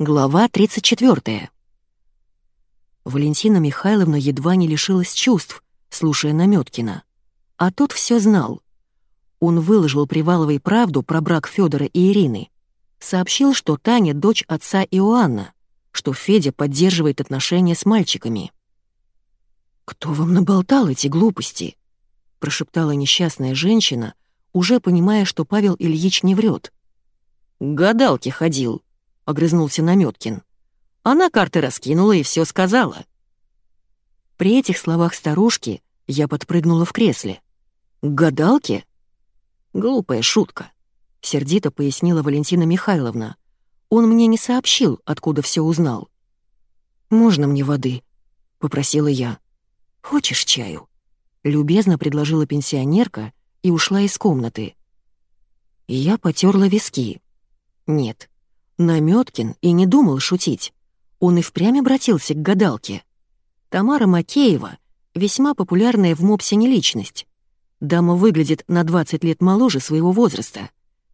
Глава 34. Валентина Михайловна едва не лишилась чувств, слушая Намёткина. А тот все знал. Он выложил Приваловой правду про брак Федора и Ирины. Сообщил, что Таня — дочь отца Иоанна, что Федя поддерживает отношения с мальчиками. «Кто вам наболтал эти глупости?» — прошептала несчастная женщина, уже понимая, что Павел Ильич не врет. «К гадалке ходил», — огрызнулся Намёткин. Она карты раскинула и все сказала. При этих словах старушки я подпрыгнула в кресле. «К гадалке?» «Глупая шутка», — сердито пояснила Валентина Михайловна. «Он мне не сообщил, откуда все узнал». «Можно мне воды?» — попросила я. «Хочешь чаю?» — любезно предложила пенсионерка и ушла из комнаты. я потерла виски. Нет, Намёткин и не думал шутить. Он и впрямь обратился к гадалке. Тамара Макеева — весьма популярная в Мопсине личность. Дама выглядит на 20 лет моложе своего возраста.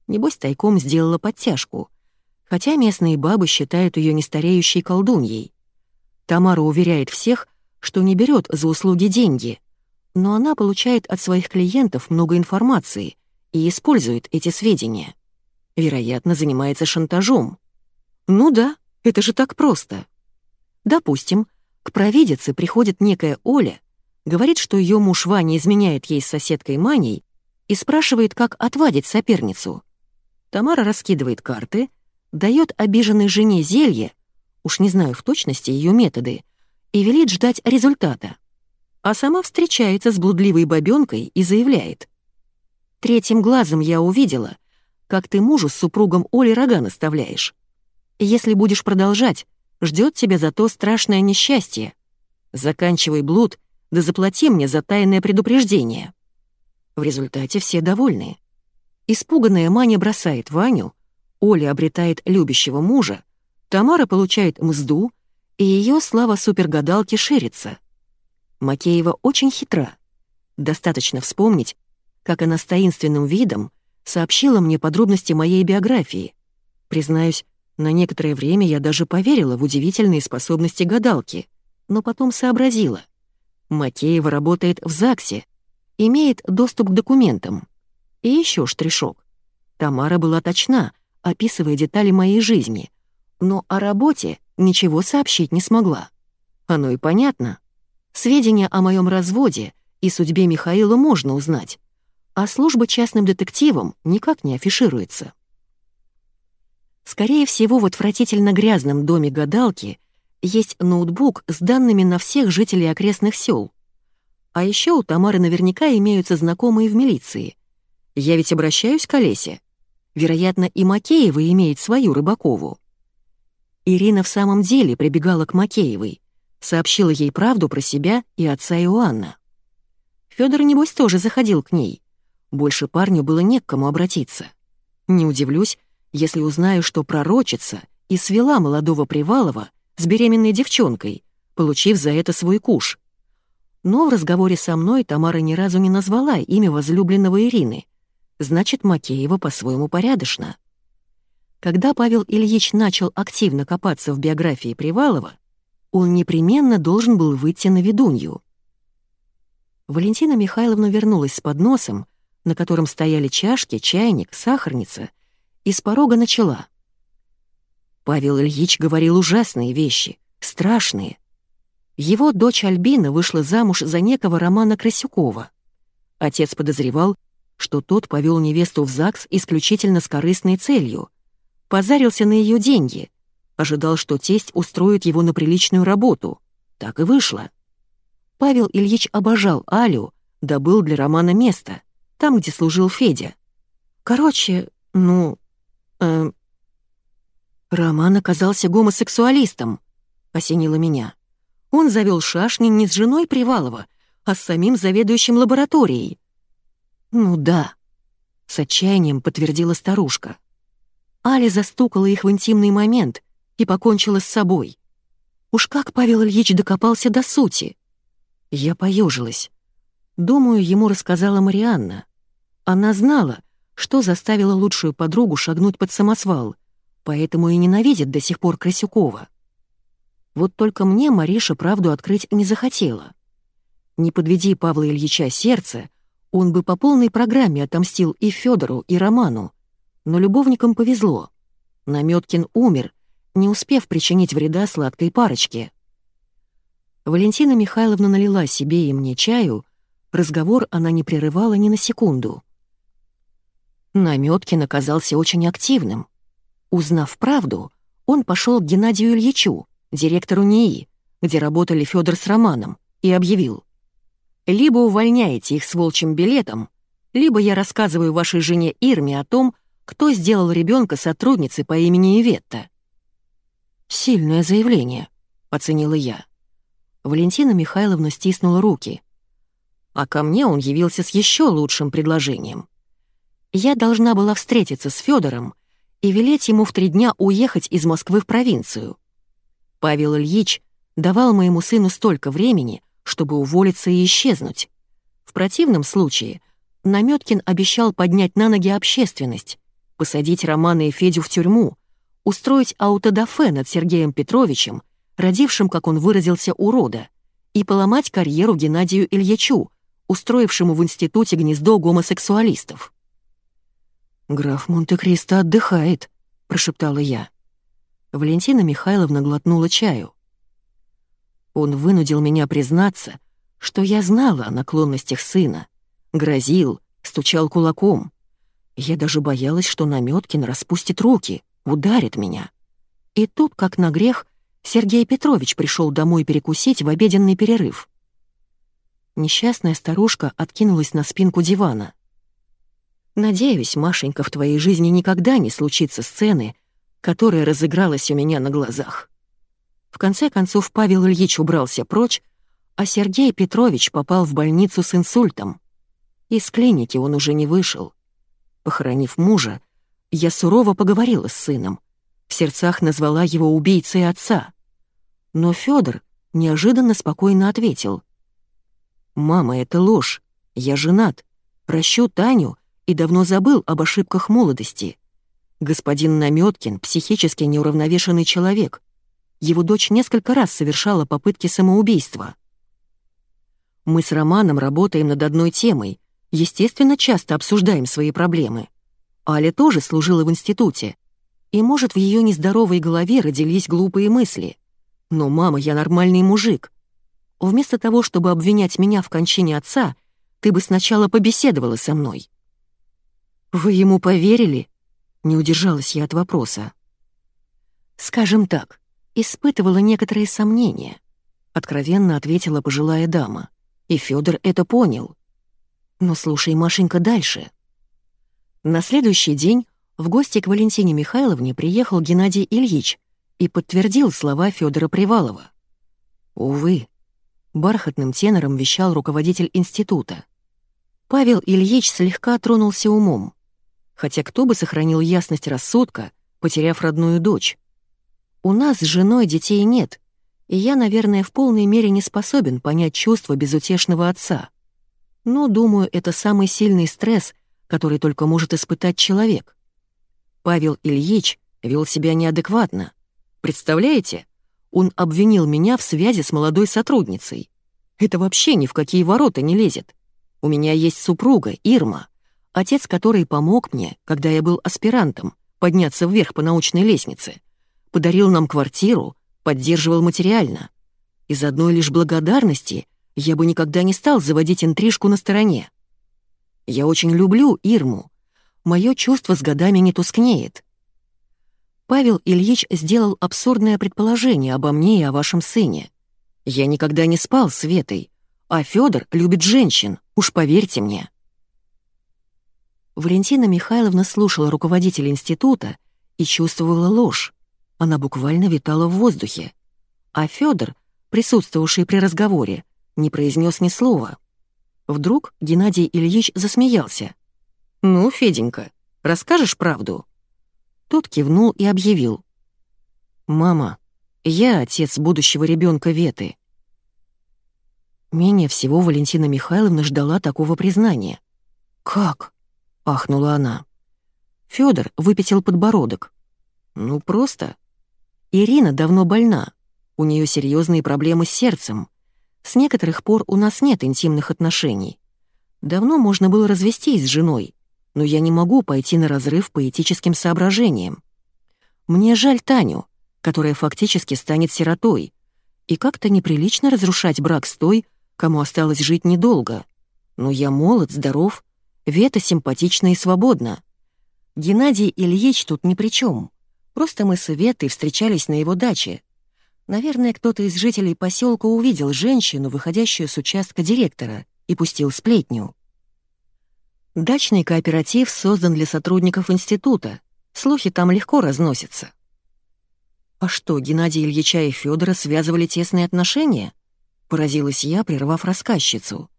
Небось, тайком сделала подтяжку. Хотя местные бабы считают ее нестареющей колдуньей. Тамара уверяет всех, что не берет за услуги деньги, но она получает от своих клиентов много информации и использует эти сведения. Вероятно, занимается шантажом. Ну да, это же так просто. Допустим, к провидице приходит некая Оля, говорит, что ее муж Ваня изменяет ей с соседкой Маней и спрашивает, как отвадить соперницу. Тамара раскидывает карты, дает обиженной жене зелье, уж не знаю в точности ее методы, и велит ждать результата. А сама встречается с блудливой бабёнкой и заявляет. Третьим глазом я увидела, как ты мужу с супругом Оли рога наставляешь. Если будешь продолжать, ждет тебя зато страшное несчастье. Заканчивай блуд, да заплати мне за тайное предупреждение». В результате все довольны. Испуганная Маня бросает Ваню, Оля обретает любящего мужа, Тамара получает мзду, и ее слава супергадалки ширится. Макеева очень хитра. Достаточно вспомнить, как она с таинственным видом сообщила мне подробности моей биографии. Признаюсь, на некоторое время я даже поверила в удивительные способности гадалки, но потом сообразила. Макеева работает в ЗАГСе, имеет доступ к документам. И еще штришок. Тамара была точна, описывая детали моей жизни, но о работе ничего сообщить не смогла. Оно и понятно. Сведения о моем разводе и судьбе Михаила можно узнать, а служба частным детективом никак не афишируется. Скорее всего, в отвратительно грязном доме гадалки есть ноутбук с данными на всех жителей окрестных сел. А еще у Тамары наверняка имеются знакомые в милиции. Я ведь обращаюсь к Олесе. Вероятно, и Макеева имеет свою Рыбакову. Ирина в самом деле прибегала к Макеевой, сообщила ей правду про себя и отца Иоанна. Фёдор, небось, тоже заходил к ней. Больше парню было не к кому обратиться. Не удивлюсь, если узнаю, что пророчица и свела молодого Привалова с беременной девчонкой, получив за это свой куш. Но в разговоре со мной Тамара ни разу не назвала имя возлюбленного Ирины. Значит, Макеева по-своему порядочно. Когда Павел Ильич начал активно копаться в биографии Привалова, он непременно должен был выйти на ведунью. Валентина Михайловна вернулась с подносом, на котором стояли чашки, чайник, сахарница, и с порога начала. Павел Ильич говорил ужасные вещи, страшные. Его дочь Альбина вышла замуж за некого Романа Красюкова. Отец подозревал, что тот повел невесту в ЗАГС исключительно с корыстной целью. Позарился на ее деньги, ожидал, что тесть устроит его на приличную работу. Так и вышло. Павел Ильич обожал Алю, добыл для Романа место — там, где служил Федя. Короче, ну... Э, Роман оказался гомосексуалистом, осенило меня. Он завел шашни не с женой Привалова, а с самим заведующим лабораторией. Ну да, с отчаянием подтвердила старушка. Аля застукала их в интимный момент и покончила с собой. Уж как Павел Ильич докопался до сути. Я поежилась. Думаю, ему рассказала Марианна. Она знала, что заставило лучшую подругу шагнуть под самосвал, поэтому и ненавидит до сих пор Красюкова. Вот только мне Мариша правду открыть не захотела. Не подведи Павла Ильича сердце, он бы по полной программе отомстил и Федору, и Роману. Но любовникам повезло. Намёткин умер, не успев причинить вреда сладкой парочке. Валентина Михайловна налила себе и мне чаю, разговор она не прерывала ни на секунду. Намёткин оказался очень активным. Узнав правду, он пошел к Геннадию Ильичу, директору НИИ, где работали Федор с Романом, и объявил. «Либо увольняете их с волчьим билетом, либо я рассказываю вашей жене Ирме о том, кто сделал ребенка сотрудницей по имени Иветта». «Сильное заявление», — оценила я. Валентина Михайловна стиснула руки. А ко мне он явился с еще лучшим предложением. Я должна была встретиться с Федором и велеть ему в три дня уехать из Москвы в провинцию. Павел Ильич давал моему сыну столько времени, чтобы уволиться и исчезнуть. В противном случае Намёткин обещал поднять на ноги общественность, посадить Романа и Федю в тюрьму, устроить аутодафе над Сергеем Петровичем, родившим, как он выразился, урода, и поломать карьеру Геннадию Ильичу, устроившему в институте гнездо гомосексуалистов. «Граф Монте-Кристо отдыхает», — прошептала я. Валентина Михайловна глотнула чаю. Он вынудил меня признаться, что я знала о наклонностях сына, грозил, стучал кулаком. Я даже боялась, что Намёткин распустит руки, ударит меня. И тут, как на грех, Сергей Петрович пришел домой перекусить в обеденный перерыв. Несчастная старушка откинулась на спинку дивана. Надеюсь, Машенька, в твоей жизни никогда не случится сцены, которая разыгралась у меня на глазах. В конце концов Павел Ильич убрался прочь, а Сергей Петрович попал в больницу с инсультом. Из клиники он уже не вышел. Похоронив мужа, я сурово поговорила с сыном. В сердцах назвала его убийцей отца. Но Федор неожиданно спокойно ответил. «Мама, это ложь. Я женат. Прощу Таню и давно забыл об ошибках молодости. Господин Намёткин — психически неуравновешенный человек. Его дочь несколько раз совершала попытки самоубийства. Мы с Романом работаем над одной темой, естественно, часто обсуждаем свои проблемы. Аля тоже служила в институте, и, может, в ее нездоровой голове родились глупые мысли. Но, мама, я нормальный мужик. Вместо того, чтобы обвинять меня в кончине отца, ты бы сначала побеседовала со мной. «Вы ему поверили?» — не удержалась я от вопроса. «Скажем так, испытывала некоторые сомнения», — откровенно ответила пожилая дама. И Федор это понял. «Но слушай, Машенька, дальше». На следующий день в гости к Валентине Михайловне приехал Геннадий Ильич и подтвердил слова Федора Привалова. «Увы», — бархатным тенором вещал руководитель института. Павел Ильич слегка тронулся умом хотя кто бы сохранил ясность рассудка, потеряв родную дочь? У нас с женой детей нет, и я, наверное, в полной мере не способен понять чувства безутешного отца. Но, думаю, это самый сильный стресс, который только может испытать человек. Павел Ильич вел себя неадекватно. Представляете? Он обвинил меня в связи с молодой сотрудницей. Это вообще ни в какие ворота не лезет. У меня есть супруга, Ирма отец который помог мне, когда я был аспирантом, подняться вверх по научной лестнице, подарил нам квартиру, поддерживал материально. Из одной лишь благодарности я бы никогда не стал заводить интрижку на стороне. Я очень люблю Ирму. Мое чувство с годами не тускнеет. Павел Ильич сделал абсурдное предположение обо мне и о вашем сыне. Я никогда не спал с Ветой, а Федор любит женщин, уж поверьте мне. Валентина Михайловна слушала руководителя института и чувствовала ложь. Она буквально витала в воздухе. А Федор, присутствовавший при разговоре, не произнес ни слова. Вдруг Геннадий Ильич засмеялся. «Ну, Феденька, расскажешь правду?» Тот кивнул и объявил. «Мама, я отец будущего ребенка Веты». Менее всего Валентина Михайловна ждала такого признания. «Как?» — ахнула она. Фёдор выпятил подбородок. Ну, просто. Ирина давно больна. У нее серьезные проблемы с сердцем. С некоторых пор у нас нет интимных отношений. Давно можно было развестись с женой, но я не могу пойти на разрыв по этическим соображениям. Мне жаль Таню, которая фактически станет сиротой, и как-то неприлично разрушать брак с той, кому осталось жить недолго. Но я молод, здоров, Вета симпатична и свободна. Геннадий Ильич тут ни при чем. Просто мы с Ветой встречались на его даче. Наверное, кто-то из жителей поселка увидел женщину, выходящую с участка директора, и пустил сплетню. Дачный кооператив создан для сотрудников института. Слухи там легко разносятся. А что, Геннадия Ильича и Федора связывали тесные отношения? Поразилась я, прервав рассказчицу.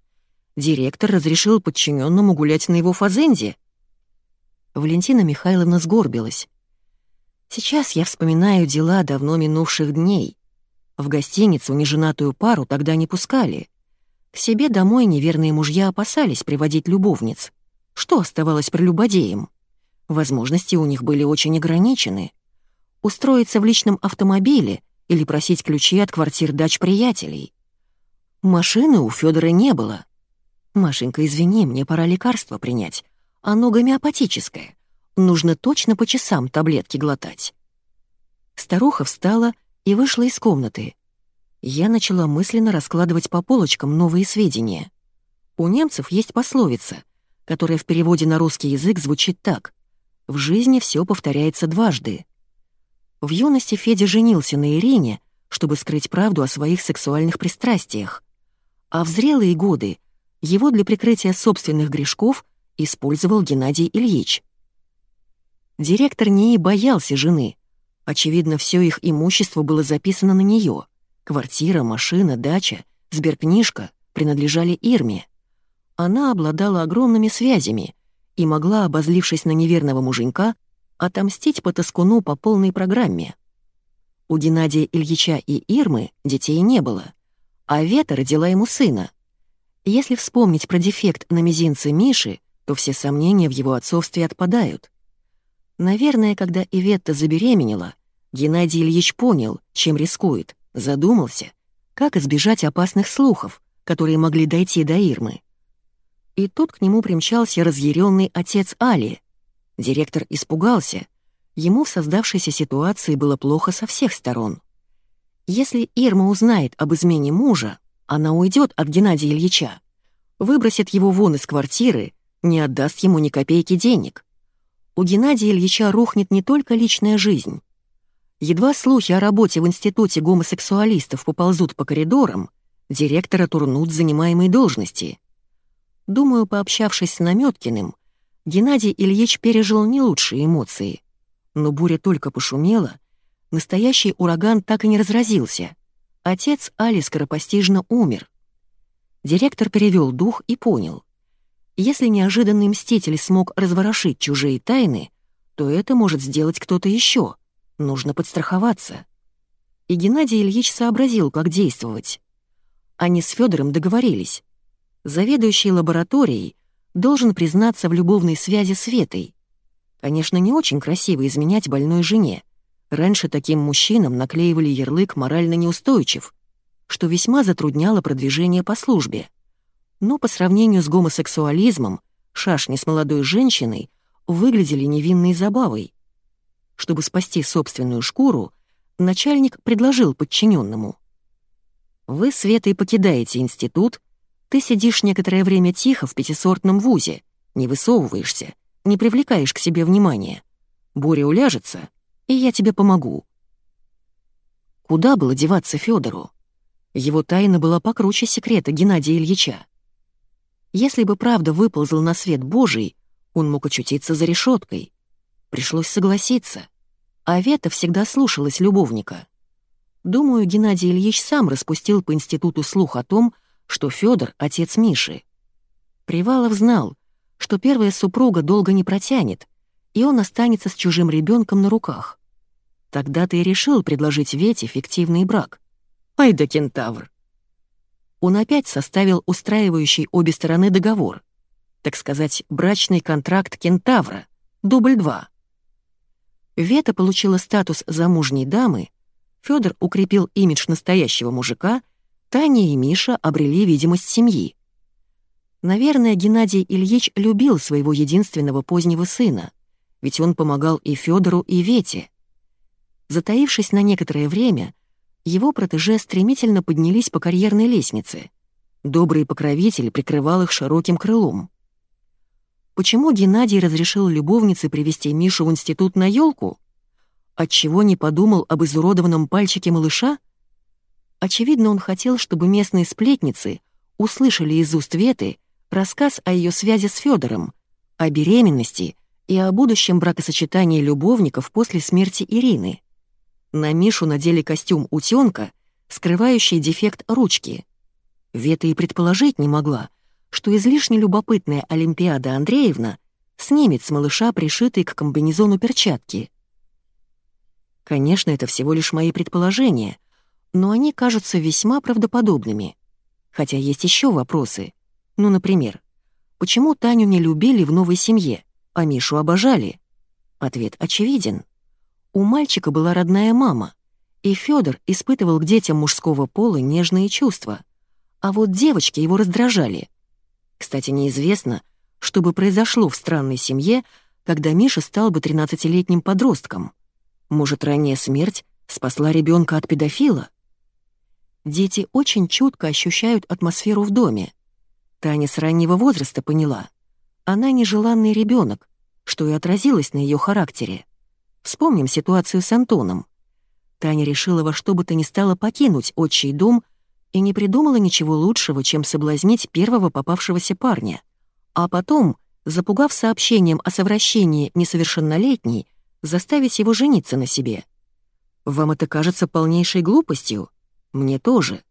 Директор разрешил подчиненному гулять на его фазенде. Валентина Михайловна сгорбилась. Сейчас я вспоминаю дела давно минувших дней. В гостиницу неженатую пару тогда не пускали. К себе домой неверные мужья опасались приводить любовниц. Что оставалось прелюбодеям? Возможности у них были очень ограничены. Устроиться в личном автомобиле или просить ключи от квартир дач приятелей. Машины у Федора не было. «Машенька, извини, мне пора лекарство принять. Оно гомеопатическое. Нужно точно по часам таблетки глотать». Старуха встала и вышла из комнаты. Я начала мысленно раскладывать по полочкам новые сведения. У немцев есть пословица, которая в переводе на русский язык звучит так «В жизни все повторяется дважды». В юности Федя женился на Ирине, чтобы скрыть правду о своих сексуальных пристрастиях, а в зрелые годы его для прикрытия собственных грешков использовал Геннадий Ильич. Директор не и боялся жены. Очевидно, все их имущество было записано на нее. Квартира, машина, дача, сберкнижка принадлежали Ирме. Она обладала огромными связями и могла, обозлившись на неверного муженька, отомстить по тоскуну по полной программе. У Геннадия Ильича и Ирмы детей не было, а Вета родила ему сына. Если вспомнить про дефект на мизинце Миши, то все сомнения в его отцовстве отпадают. Наверное, когда Иветта забеременела, Геннадий Ильич понял, чем рискует, Задумался, как избежать опасных слухов, которые могли дойти до Ирмы. И тут к нему примчался разъяренный отец Али. Директор испугался. Ему в создавшейся ситуации было плохо со всех сторон. Если Ирма узнает об измене мужа, она уйдет от Геннадия Ильича, выбросит его вон из квартиры, не отдаст ему ни копейки денег. У Геннадия Ильича рухнет не только личная жизнь, Едва слухи о работе в институте гомосексуалистов поползут по коридорам, директора турнут занимаемой должности. Думаю, пообщавшись с Намёткиным, Геннадий Ильич пережил не лучшие эмоции. Но буря только пошумела, настоящий ураган так и не разразился. Отец Али скоропостижно умер. Директор перевел дух и понял. Если неожиданный мститель смог разворошить чужие тайны, то это может сделать кто-то еще — Нужно подстраховаться. И Геннадий Ильич сообразил, как действовать. Они с Федором договорились. Заведующий лабораторией должен признаться в любовной связи с Ветой. Конечно, не очень красиво изменять больной жене. Раньше таким мужчинам наклеивали ярлык «морально неустойчив», что весьма затрудняло продвижение по службе. Но по сравнению с гомосексуализмом, шашни с молодой женщиной выглядели невинной забавой. Чтобы спасти собственную шкуру, начальник предложил подчиненному. «Вы, Света, и покидаете институт, ты сидишь некоторое время тихо в пятисортном вузе, не высовываешься, не привлекаешь к себе внимания. Буря уляжется, и я тебе помогу». Куда было деваться Федору? Его тайна была покруче секрета Геннадия Ильича. Если бы правда выползла на свет Божий, он мог очутиться за решеткой. Пришлось согласиться. А всегда слушалась любовника. Думаю, Геннадий Ильич сам распустил по институту слух о том, что Федор отец Миши. Привалов знал, что первая супруга долго не протянет, и он останется с чужим ребенком на руках. Тогда ты и решил предложить Вете фиктивный брак. Ай да кентавр! Он опять составил устраивающий обе стороны договор, так сказать, брачный контракт кентавра, дубль два. Вета получила статус замужней дамы, Федор укрепил имидж настоящего мужика, Таня и Миша обрели видимость семьи. Наверное, Геннадий Ильич любил своего единственного позднего сына, ведь он помогал и Федору, и Вете. Затаившись на некоторое время, его протеже стремительно поднялись по карьерной лестнице. Добрый покровитель прикрывал их широким крылом. Почему Геннадий разрешил любовнице привести Мишу в институт на елку? Отчего не подумал об изуродованном пальчике малыша? Очевидно, он хотел, чтобы местные сплетницы услышали из уст Веты рассказ о ее связи с Федором, о беременности и о будущем бракосочетании любовников после смерти Ирины. На Мишу надели костюм утенка, скрывающий дефект ручки. Вета и предположить не могла, что излишне любопытная Олимпиада Андреевна снимет с малыша пришитые к комбинезону перчатки. Конечно, это всего лишь мои предположения, но они кажутся весьма правдоподобными. Хотя есть еще вопросы. Ну, например, почему Таню не любили в новой семье, а Мишу обожали? Ответ очевиден. У мальчика была родная мама, и Федор испытывал к детям мужского пола нежные чувства, а вот девочки его раздражали. Кстати, неизвестно, что бы произошло в странной семье, когда Миша стал бы 13-летним подростком. Может, ранняя смерть спасла ребенка от педофила? Дети очень чутко ощущают атмосферу в доме. Таня с раннего возраста поняла. Она нежеланный ребенок, что и отразилось на ее характере. Вспомним ситуацию с Антоном. Таня решила во что бы то ни стало покинуть отчий дом и не придумала ничего лучшего, чем соблазнить первого попавшегося парня. А потом, запугав сообщением о совращении несовершеннолетней, заставить его жениться на себе. Вам это кажется полнейшей глупостью? Мне тоже.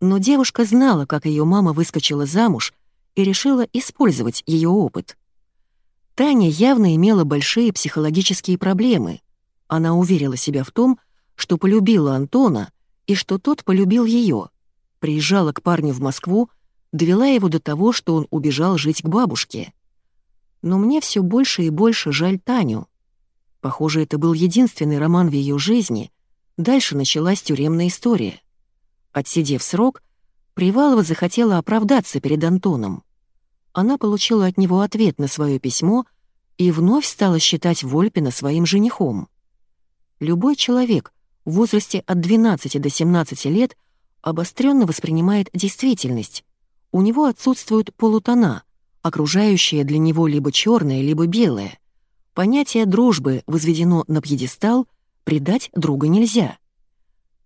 Но девушка знала, как ее мама выскочила замуж и решила использовать ее опыт. Таня явно имела большие психологические проблемы. Она уверила себя в том, что полюбила Антона и что тот полюбил ее. Приезжала к парню в Москву, довела его до того, что он убежал жить к бабушке. Но мне все больше и больше жаль Таню. Похоже, это был единственный роман в ее жизни. Дальше началась тюремная история. Отсидев срок, Привалова захотела оправдаться перед Антоном она получила от него ответ на свое письмо и вновь стала считать Вольпина своим женихом. Любой человек в возрасте от 12 до 17 лет обостренно воспринимает действительность. У него отсутствуют полутона, окружающие для него либо черное, либо белое. Понятие дружбы возведено на пьедестал, предать друга нельзя.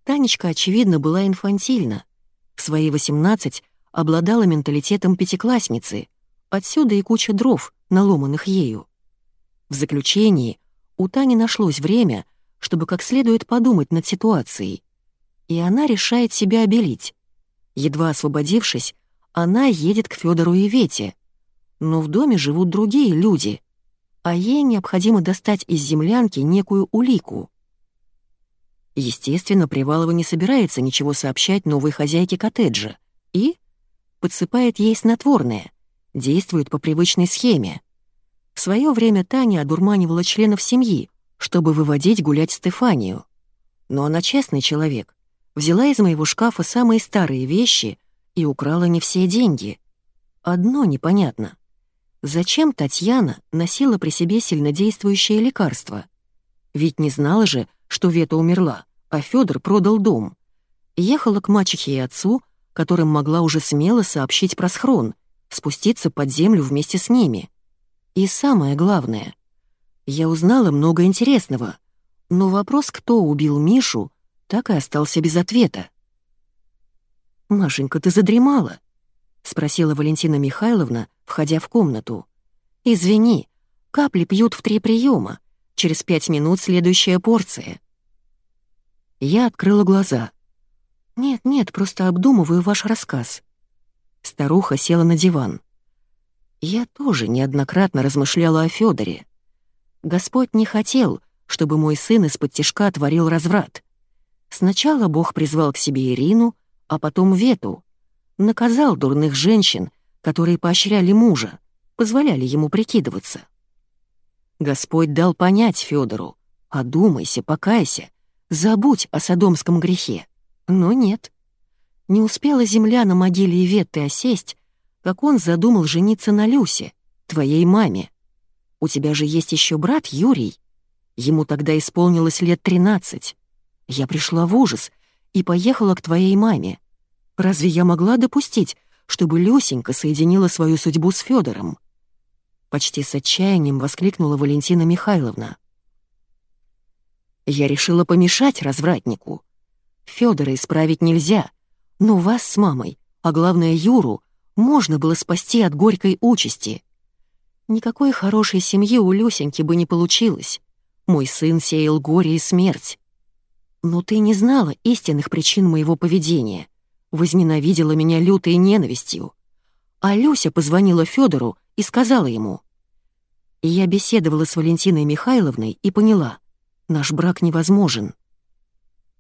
Танечка, очевидно, была инфантильна. В свои 18 обладала менталитетом пятиклассницы — Отсюда и куча дров, наломанных ею. В заключении у Тани нашлось время, чтобы как следует подумать над ситуацией. И она решает себя обелить. Едва освободившись, она едет к Федору и Вете. Но в доме живут другие люди, а ей необходимо достать из землянки некую улику. Естественно, Привалова не собирается ничего сообщать новой хозяйке коттеджа и подсыпает ей снотворное — действует по привычной схеме. В свое время Таня одурманивала членов семьи, чтобы выводить гулять Стефанию. Но она честный человек, взяла из моего шкафа самые старые вещи и украла не все деньги. Одно непонятно. Зачем Татьяна носила при себе сильнодействующее лекарство? Ведь не знала же, что Вета умерла, а Федор продал дом. Ехала к мачехе и отцу, которым могла уже смело сообщить про схрон, спуститься под землю вместе с ними. И самое главное, я узнала много интересного, но вопрос, кто убил Мишу, так и остался без ответа. «Машенька, ты задремала?» — спросила Валентина Михайловна, входя в комнату. «Извини, капли пьют в три приема. Через пять минут следующая порция». Я открыла глаза. «Нет-нет, просто обдумываю ваш рассказ». Старуха села на диван. Я тоже неоднократно размышляла о Федоре. Господь не хотел, чтобы мой сын из-под тишка творил разврат. Сначала Бог призвал к себе Ирину, а потом Вету. Наказал дурных женщин, которые поощряли мужа, позволяли ему прикидываться. Господь дал понять Федору, Одумайся, покайся, забудь о содомском грехе. Но нет. Не успела земля на могиле Иветты осесть, как он задумал жениться на Люсе, твоей маме. У тебя же есть еще брат Юрий. Ему тогда исполнилось лет тринадцать. Я пришла в ужас и поехала к твоей маме. Разве я могла допустить, чтобы Люсенька соединила свою судьбу с Федором? Почти с отчаянием воскликнула Валентина Михайловна. Я решила помешать развратнику. Федора исправить нельзя, но вас с мамой, а главное Юру, можно было спасти от горькой участи. Никакой хорошей семьи у Люсеньки бы не получилось. Мой сын сеял горе и смерть. Но ты не знала истинных причин моего поведения. Возненавидела меня лютой ненавистью. А Люся позвонила Федору и сказала ему. Я беседовала с Валентиной Михайловной и поняла, наш брак невозможен.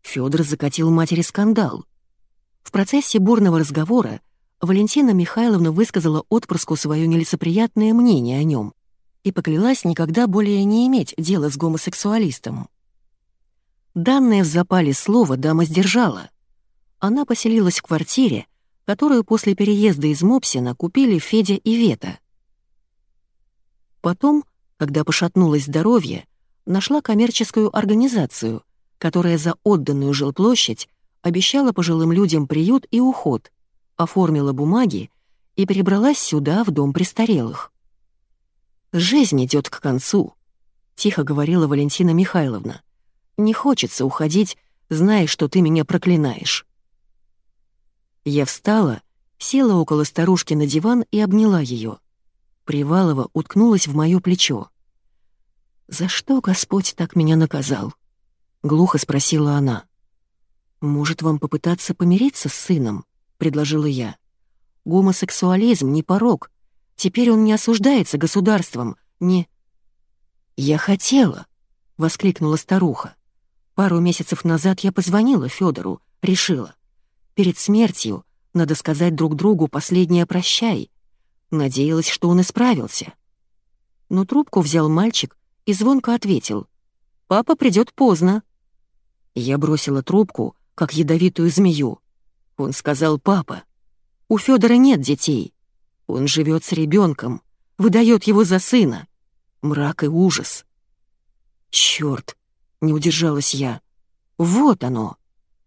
Федор закатил матери скандал. В процессе бурного разговора Валентина Михайловна высказала отпрыску свое нелицеприятное мнение о нем и поклялась никогда более не иметь дела с гомосексуалистом. Данное в запале слово дама сдержала. Она поселилась в квартире, которую после переезда из Мопсина купили Федя и Вета. Потом, когда пошатнулось здоровье, нашла коммерческую организацию, которая за отданную жилплощадь обещала пожилым людям приют и уход, оформила бумаги и перебралась сюда, в дом престарелых. «Жизнь идет к концу», — тихо говорила Валентина Михайловна. «Не хочется уходить, зная, что ты меня проклинаешь». Я встала, села около старушки на диван и обняла ее. Привалова уткнулась в моё плечо. «За что Господь так меня наказал?» — глухо спросила она. «Может, вам попытаться помириться с сыном?» — предложила я. «Гомосексуализм не порог. Теперь он не осуждается государством, не...» «Я хотела!» — воскликнула старуха. Пару месяцев назад я позвонила Федору, решила. Перед смертью надо сказать друг другу последнее «прощай». Надеялась, что он исправился. Но трубку взял мальчик и звонко ответил. «Папа придет поздно». Я бросила трубку, как ядовитую змею. Он сказал «папа». У Федора нет детей. Он живет с ребенком, выдает его за сына. Мрак и ужас. Черт, не удержалась я. Вот оно.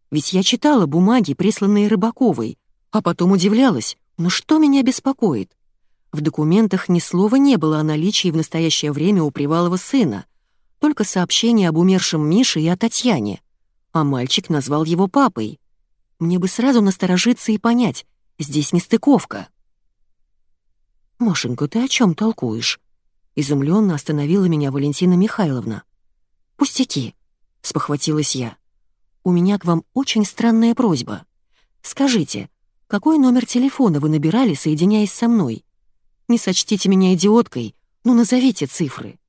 Ведь я читала бумаги, присланные Рыбаковой, а потом удивлялась, ну что меня беспокоит? В документах ни слова не было о наличии в настоящее время у Привалова сына, только сообщение об умершем Мише и о Татьяне, а мальчик назвал его папой. Мне бы сразу насторожиться и понять, здесь нестыковка. «Машенька, ты о чем толкуешь?» Изумленно остановила меня Валентина Михайловна. «Пустяки», — спохватилась я. «У меня к вам очень странная просьба. Скажите, какой номер телефона вы набирали, соединяясь со мной? Не сочтите меня идиоткой, но назовите цифры».